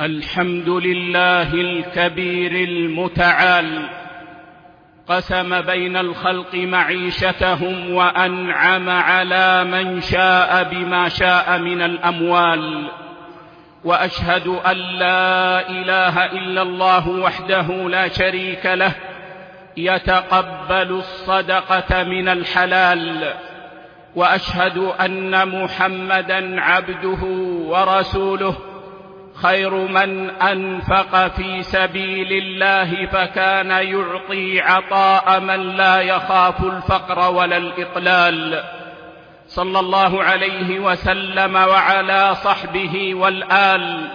الحمد لله الكبير المتعال. قسم بين الخلق معيشتهم وأنعم على من شاء بما شاء من الأموال. وأشهد أن لا إله إلا الله وحده لا شريك له. يتقبل الصدقة من الحلال. وأشهد أن محمدا عبده ورسوله. خير من أنفق في سبيل الله فكان يعطي عطاء من لا يخاف الفقر ولا الإقلال. صلى الله عليه وسلم وعلى صحبه والآل.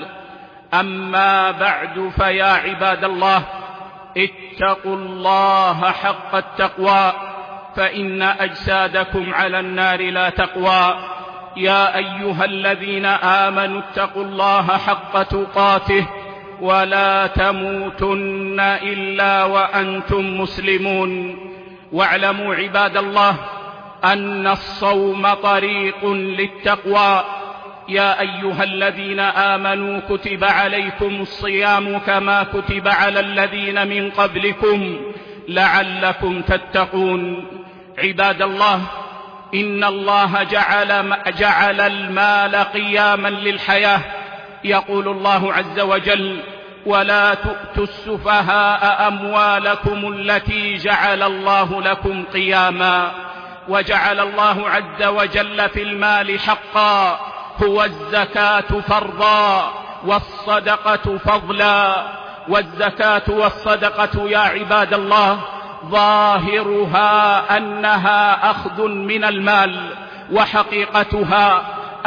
أما بعد فيا عباد الله اتقوا الله حق التقوى فإن أجسادكم على النار لا تقوى. يا أيها الذين آمنوا اتقوا الله حق تقاته ولا تموتن إلا وأنتم مسلمون واعلموا عباد الله أن الصوم طريق للتقوى يا أيها الذين آمنوا كتب عليكم الصيام كما كتب على الذين من قبلكم لعلكم تتقون عباد الله إن الله جعل, جعل المال قياما للحياة يقول الله عز وجل ولا تؤتوا السفهاء أموالكم التي جعل الله لكم قياما وجعل الله عز وجل في المال حقا هو الزكاة فرضا والصدقة فضلا والزكاة والصدقة يا عباد الله ظاهرها أنها أخذ من المال وحقيقتها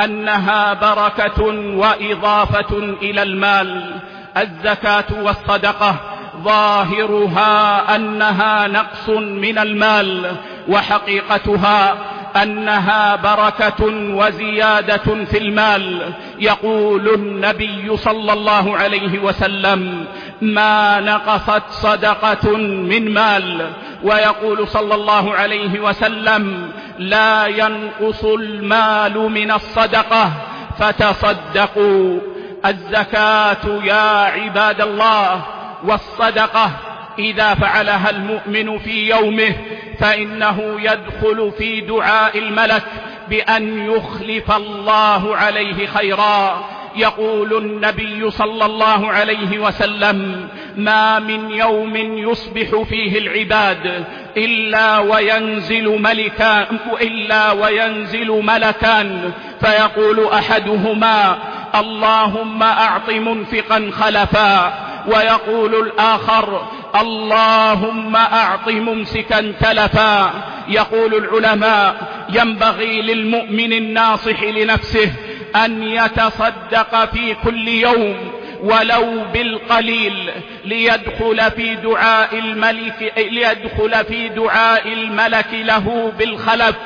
أنها بركة وإضافة إلى المال. الزكاة والصدقة ظاهرها أنها نقص من المال وحقيقتها أنها بركة وزيادة في المال. يقول النبي صلى الله عليه وسلم ما نقصت صدقة من مال. ويقول صلى الله عليه وسلم لا ينقص المال من الصدقة فتصدقوا. الزكاة يا عباد الله والصدقة إذا فعلها المؤمن في يومه فإنه يدخل في دعاء الملك بأن يخلف الله عليه خيرا. يقول النبي صلى الله عليه وسلم ما من يوم يصبح فيه العباد إلا وينزل ملكان إلا وينزل ملكان. فيقول أحدهما اللهم أعط منفقا خلفا ويقول الآخر اللهم أعط ممسكا تلفا. يقول العلماء ينبغي للمؤمن الناصح لنفسه أن يتصدق في كل يوم ولو بالقليل ليدخل في دعاء الملك ليدخل في دعاء الملك له بالخلف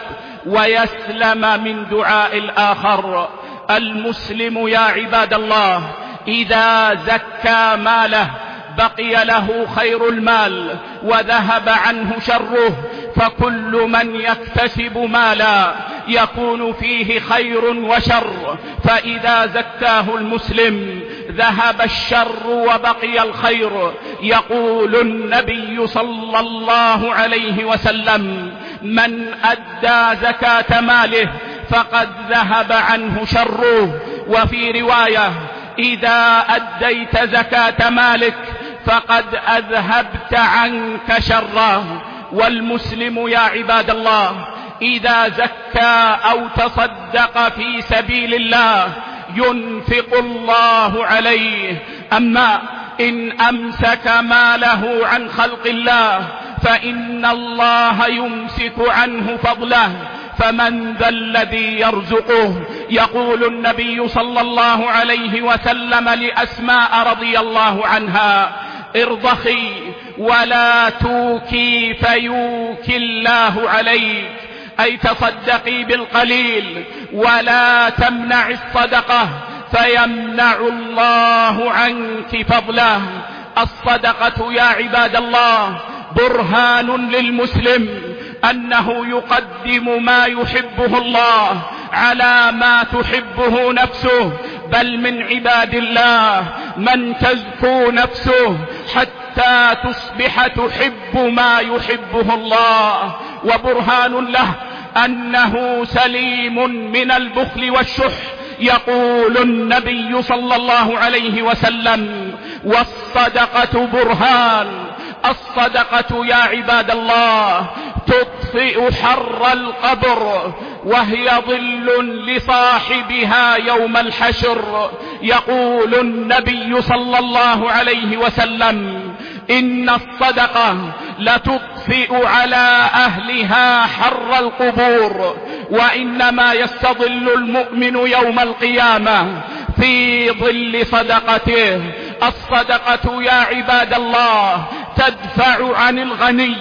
ويسلم من دعاء الآخر. المسلم يا عباد الله إذا زكى ماله بقي له خير المال وذهب عنه شره فكل من يكتسب مالا يكون فيه خير وشر فإذا زكاه المسلم ذهب الشر وبقي الخير. يقول النبي صلى الله عليه وسلم من أدى زكاة ماله فقد ذهب عنه شره. وفي رواية إذا أديت زكاة مالك فقد أذهبت عنك شره. والمسلم يا عباد الله إذا زكى أو تصدق في سبيل الله ينفق الله عليه. أما إن أمسك ماله عن خلق الله فإن الله يمسك عنه فضله. فمن ذا الذي يرزقه؟ يقول النبي صلى الله عليه وسلم لأسماء رضي الله عنها ارضخي ولا توكي فيوكي الله عليك. أي تصدقي بالقليل ولا تمنع الصدقة فيمنع الله عنك فضله. الصدقة يا عباد الله برهان للمسلم أنه يقدم ما يحبه الله على ما تحبه نفسه. بل من عباد الله من تزكو نفسه حتى تصبح تحب ما يحبه الله. وبرهان له أنه سليم من البخل والشح. يقول النبي صلى الله عليه وسلم والصدقة برهان. الصدقة يا عباد الله تطفئ حر القبر وهي ظل لصاحبها يوم الحشر. يقول النبي صلى الله عليه وسلم إن الصدقة لتطفئ يطفئ على أهلها حر القبور وإنما يستظل المؤمن يوم القيامة في ظل صدقته. الصدقة يا عباد الله تدفع عن الغني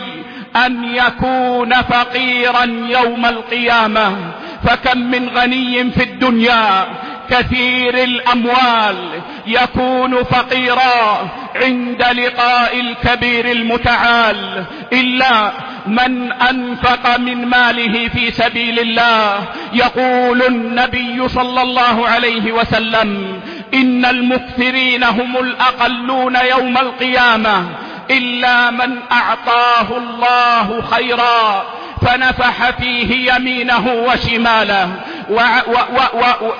أن يكون فقيرا يوم القيامة. فكم من غني في الدنيا كثير الأموال يكون فقيرا عند لقاء الكبير المتعال إلا من أنفق من ماله في سبيل الله. يقول النبي صلى الله عليه وسلم إن المكثرين هم الأقلون يوم القيامة إلا من أعطاه الله خيرا فنفح فيه يمينه وشماله و و و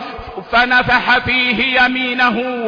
فنفح فيه يمينه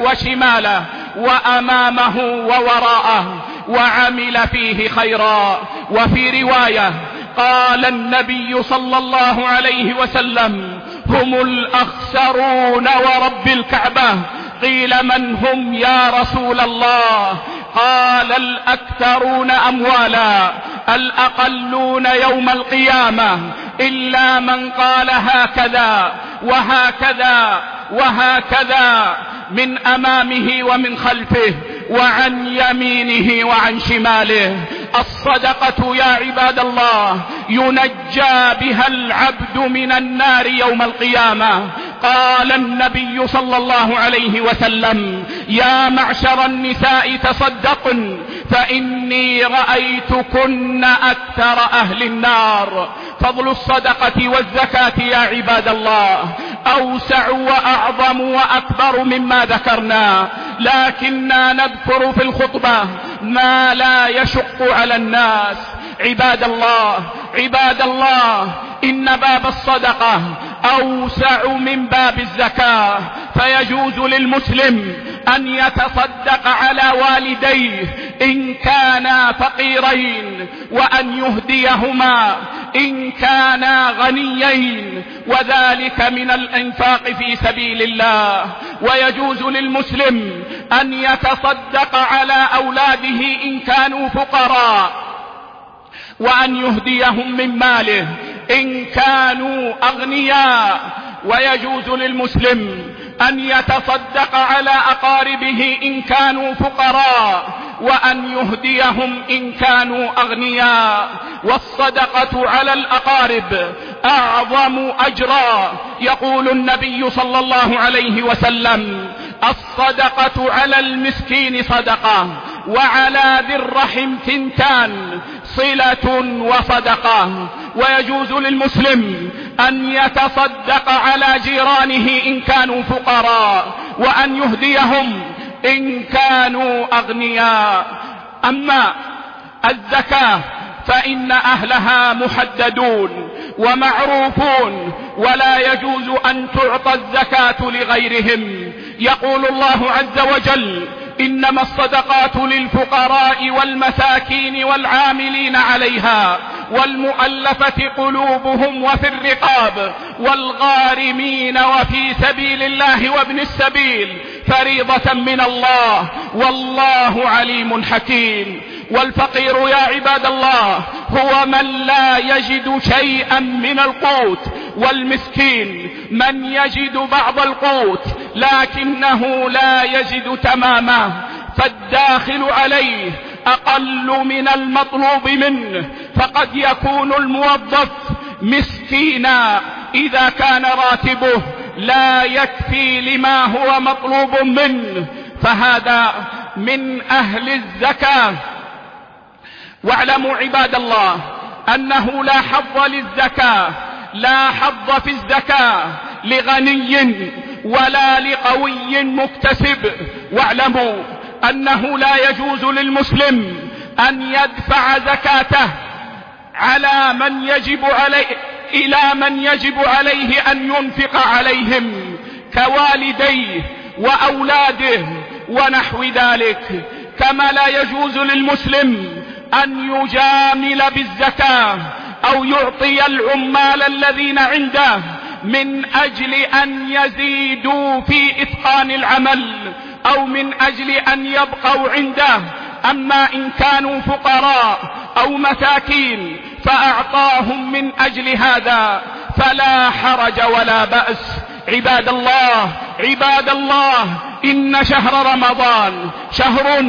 وشماله وأمامه ووراءه وعمل فيه خيرا. وفي رواية قال النبي صلى الله عليه وسلم هم الأخسرون ورب الكعبة. قيل من هم يا رسول الله؟ قال الأكثرون أموالا الأقلون يوم القيامة إلا من قال هكذا وهكذا وهكذا من أمامه ومن خلفه وعن يمينه وعن شماله. الصدقة يا عباد الله ينجى بها العبد من النار يوم القيامة. قال النبي صلى الله عليه وسلم يا معشر النساء تصدقن فإني رأيتكن أكثر أهل النار. فضل الصدقة والزكاة يا عباد الله أوسع وأعظم وأكبر مما ذكرنا لكننا نذكر في الخطبة ما لا يشق على الناس. عباد الله عباد الله إن باب الصدقة أوسع من باب الزكاة. فيجوز للمسلم أن يتصدق على والديه إن كانا فقيرين وأن يهديهما إن كانا غنيين. وذلك من الإنفاق في سبيل الله. ويجوز للمسلم أن يتصدق على أولاده إن كانوا فقراء وأن يهديهم من ماله. إن كانوا أغنياء ويجوز للمسلم أن يتصدق على أقاربه إن كانوا فقراء وأن يهديهم إن كانوا أغنياء والصدقة على الأقارب أعظم أجرا. يقول النبي صلى الله عليه وسلم الصدقة على المسكين صدقة وعلى ذي الرحم ثنتان. صلة وصدقة. ويجوز للمسلم أن يتصدق على جيرانه إن كانوا فقراء وأن يهديهم إن كانوا أغنياء. أما الزكاة فإن أهلها محددون ومعروفون ولا يجوز أن تعطى الزكاة لغيرهم. يقول الله عز وجل إنما الصدقات للفقراء والمساكين والعاملين عليها والمؤلفة قلوبهم وفي الرقاب والغارمين وفي سبيل الله وابن السبيل فريضة من الله والله عليم حكيم والفقير يا عباد الله هو من لا يجد شيئا من القوت والمسكين من يجد بعض القوت لكنه لا يجد تماما فالداخل عليه أقل من المطلوب منه فقد يكون الموظف مسكينا إذا كان راتبه لا يكفي لما هو مطلوب منه فهذا من أهل الزكاة. واعلموا عباد الله أنه لا حظ للزكاة لا حظ في الزكاة لغني ولا لقوي مكتسب. واعلموا أنه لا يجوز للمسلم أن يدفع زكاته على من يجب عليه إلى من يجب عليه أن ينفق عليهم كوالديه وأولاده ونحو ذلك. كما لا يجوز للمسلم أن يجامل بالزكاة أو يعطي العمال الذين عنده من أجل ان يزيدوا في اتقان العمل أو من أجل ان يبقوا عنده. اما ان كانوا فقراء أو مساكين فاعطاهم من أجل هذا فلا حرج ولا بأس. عباد الله عباد الله إن شهر رمضان شهر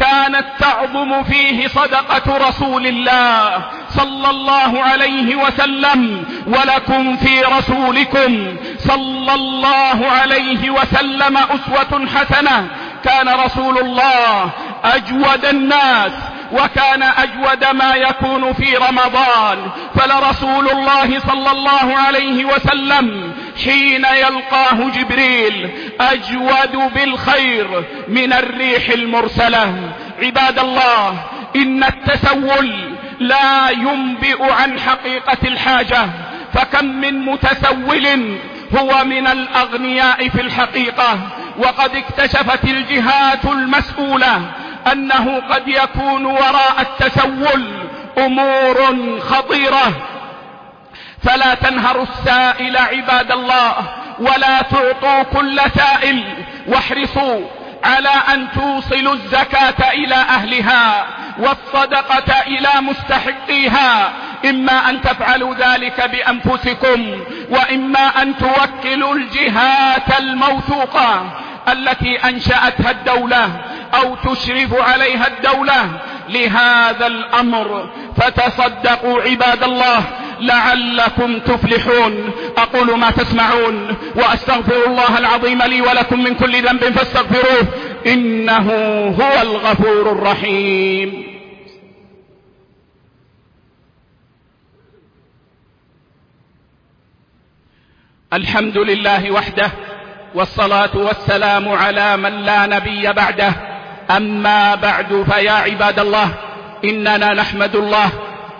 كانت تعظم فيه صدقة رسول الله صلى الله عليه وسلم ولكم في رسولكم صلى الله عليه وسلم أسوة حسنة. كان رسول الله أجود الناس وكان أجود ما يكون في رمضان. فلرسول الله صلى الله عليه وسلم حين يلقاه جبريل أجود بالخير من الريح المرسلة. عباد الله إن التسول لا ينبئ عن حقيقة الحاجة. فكم من متسول هو من الأغنياء في الحقيقة. وقد اكتشفت الجهات المسؤولة أنه قد يكون وراء التسول أمور خطيرة. فلا تنهروا السائل عباد الله ولا تعطوا كل سائل واحرصوا على أن توصلوا الزكاة إلى أهلها والصدقة إلى مستحقيها إما أن تفعلوا ذلك بأنفسكم وإما أن توكلوا الجهات الموثوقة التي أنشأتها الدولة أو تشرف عليها الدولة لهذا الأمر. فتصدقوا عباد الله لعلكم تفلحون. أقول ما تسمعون وأستغفر الله العظيم لي ولكم من كل ذنب فاستغفروه. إنه هو الغفور الرحيم. الحمد لله وحده والصلاة والسلام على من لا نبي بعده. أما بعد فيا عباد الله إننا نحمد الله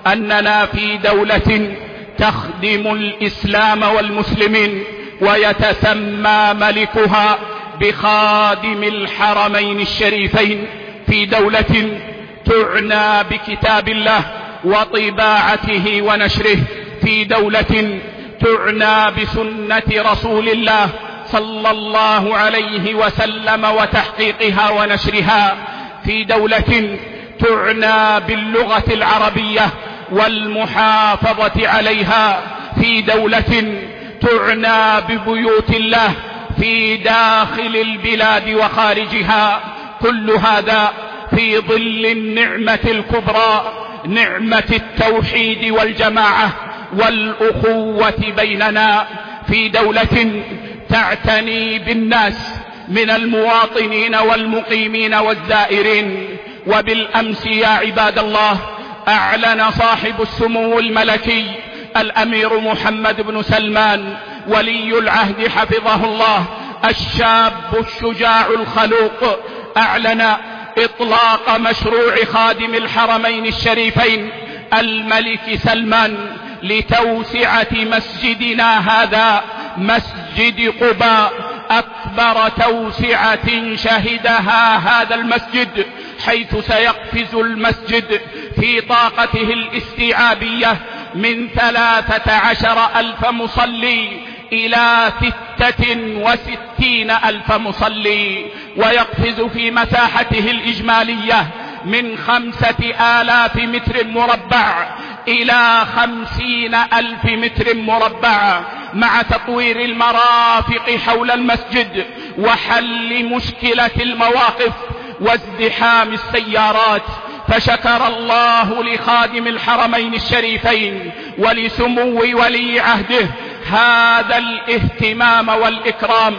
أننا في دولة تخدم الإسلام والمسلمين ويتسمى ملكها بخادم الحرمين الشريفين في دولة تعنى بكتاب الله وطباعته ونشره في دولة تعنى بسنة رسول الله صلى الله عليه وسلم وتحقيقها ونشرها في دولة تعنى باللغة العربية والمحافظة عليها في دولة تعنى ببيوت الله في داخل البلاد وخارجها. كل هذا في ظل النعمة الكبرى نعمة التوحيد والجماعة والأخوة بيننا في دولة تعتني بالناس من المواطنين والمقيمين والزائرين. وبالأمس يا عباد الله أعلن صاحب السمو الملكي الأمير محمد بن سلمان ولي العهد حفظه الله الشاب الشجاع الخلوق. أعلن إطلاق مشروع خادم الحرمين الشريفين الملك سلمان لتوسعة مسجدنا هذا مسجد قباء. أكبر توسعة شهدها هذا المسجد حيث سيقفز المسجد في طاقته الاستيعابية من ثلاثة عشر ألف مصلي إلى ستة وستين ألف مصلي ويقفز في مساحته الإجمالية من خمسة آلاف متر مربع إلى خمسين ألف متر مربع مع تطوير المرافق حول المسجد وحل مشكلة المواقف. وازدحام السيارات فشكر الله لخادم الحرمين الشريفين ولسمو ولي عهده هذا الاهتمام والإكرام.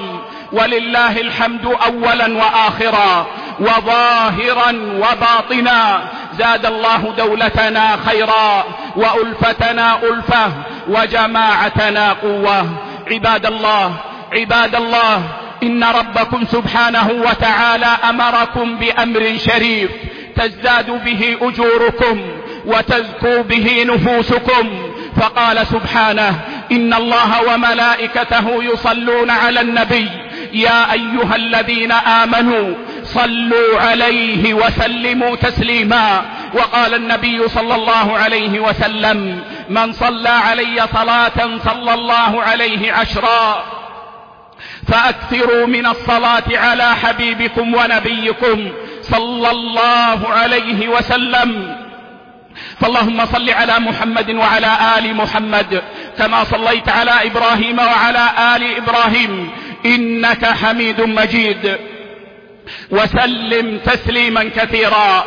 ولله الحمد أولا وآخرا وظاهرا وباطنا. زاد الله دولتنا خيرا وألفتنا ألفة وجماعتنا قوة. عباد الله عباد الله إن ربكم سبحانه وتعالى أمركم بأمر شريف تزداد به أجوركم وتزكو به نفوسكم فقال سبحانه إن الله وملائكته يصلون على النبي يا أيها الذين آمنوا صلوا عليه وسلموا تسليما وقال النبي صلى الله عليه وسلم من صلى علي صلاة صلى الله عليه عشرا فأكثروا من الصلاة على حبيبكم ونبيكم صلى الله عليه وسلم. فاللهم صل على محمد وعلى آل محمد كما صليت على إبراهيم وعلى آل إبراهيم إنك حميد مجيد. وسلم تسليما كثيرا.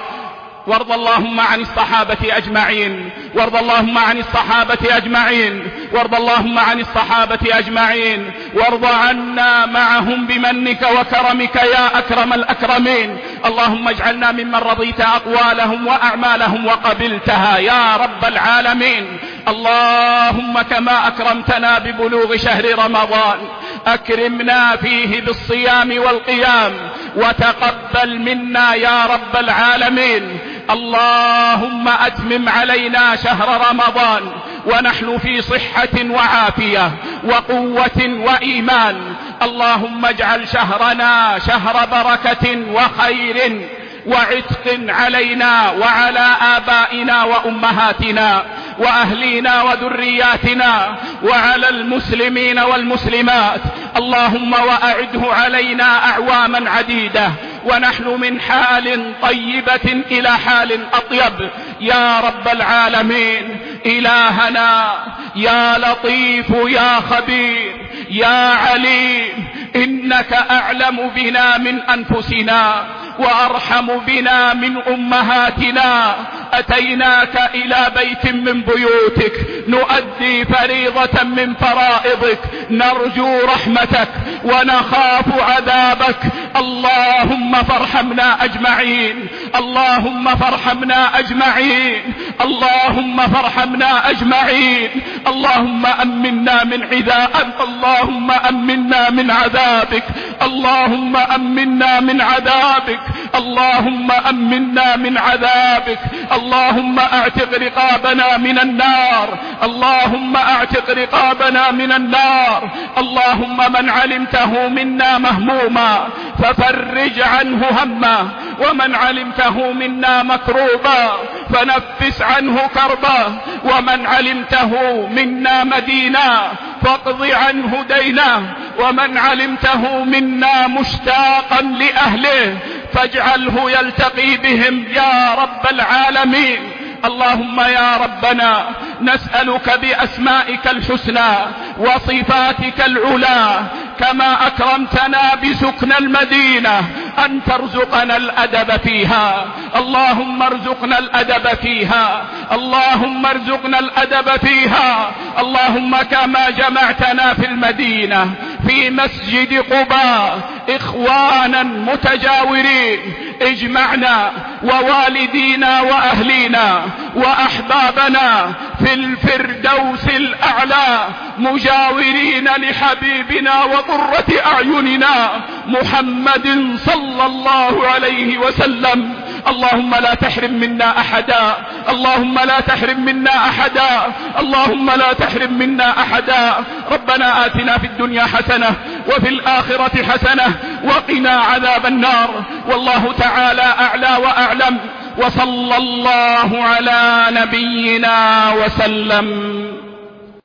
وارض اللهم عن الصحابة أجمعين. وارض اللهم عن الصحابة أجمعين. وارض اللهم عن الصحابة أجمعين. وارض عنا معهم بمنك وكرمك يا أكرم الأكرمين. اللهم اجعلنا ممن رضيت أقوالهم وأعمالهم وقبلتها يا رب العالمين. اللهم كما أكرمتنا ببلوغ شهر رمضان. أكرمنا فيه بالصيام والقيام. وتقبل منا يا رب العالمين. اللهم أتمم علينا شهر رمضان ونحن في صحة وعافية وقوة وإيمان. اللهم اجعل شهرنا شهر بركة وخير وعتق علينا وعلى آبائنا وأمهاتنا وأهلينا وذرياتنا وعلى المسلمين والمسلمات. اللهم وأعده علينا أعواما عديدة ونحن من حال طيبة إلى حال أطيب. يا رب العالمين إلهنا يا لطيف يا خبير يا عليم إنك أعلم بنا من أنفسنا. وأرحم بنا من أمهاتنا أتيناك إلى بيت من بيوتك نؤدي فريضة من فرائضك نرجو رحمتك ونخاف عذابك. اللهم فارحمنا أجمعين اللهم فارحمنا أجمعين اللهم فارحمنا أجمعين. اللهم أمنا من عذابك اللهم أمنا من عذابك. اللهم أمنا من عذابك اللهم أمنا من عذابك. اللهم أعتق رقابنا من النار. اللهم أعتق رقابنا من النار. اللهم من علمته منا مهموما ففرج عنه همه ومن علمته منا مكروبا فنفس عنه كربا. ومن علمته منا مدينا فاقض عنه دينا. ومن علمته منا مشتاقا لأهله. فاجعله يلتقي بهم يا رب العالمين. اللهم يا ربنا نسألك بأسمائك الحسنى وصفاتك العلا كما أكرمتنا بسكن المدينة أن ترزقنا الأدب فيها. اللهم ارزقنا الأدب فيها. اللهم ارزقنا الأدب فيها. اللهم كما جمعتنا في المدينة. في مسجد قباء إخوانا متجاورين اجمعنا ووالدينا وأهلينا وأحبابنا في الفردوس الأعلى مجاورين لحبيبنا وضرة أعيننا محمد صلى الله عليه وسلم. اللهم لا تحرم منا أحدا اللهم لا تحرم منا أحدا اللهم لا تحرم منا أحدا. ربنا آتنا في الدنيا حسنة وفي الآخرة حسنة وقنا عذاب النار. والله تعالى أعلى وأعلم وصلى الله على نبينا وسلم.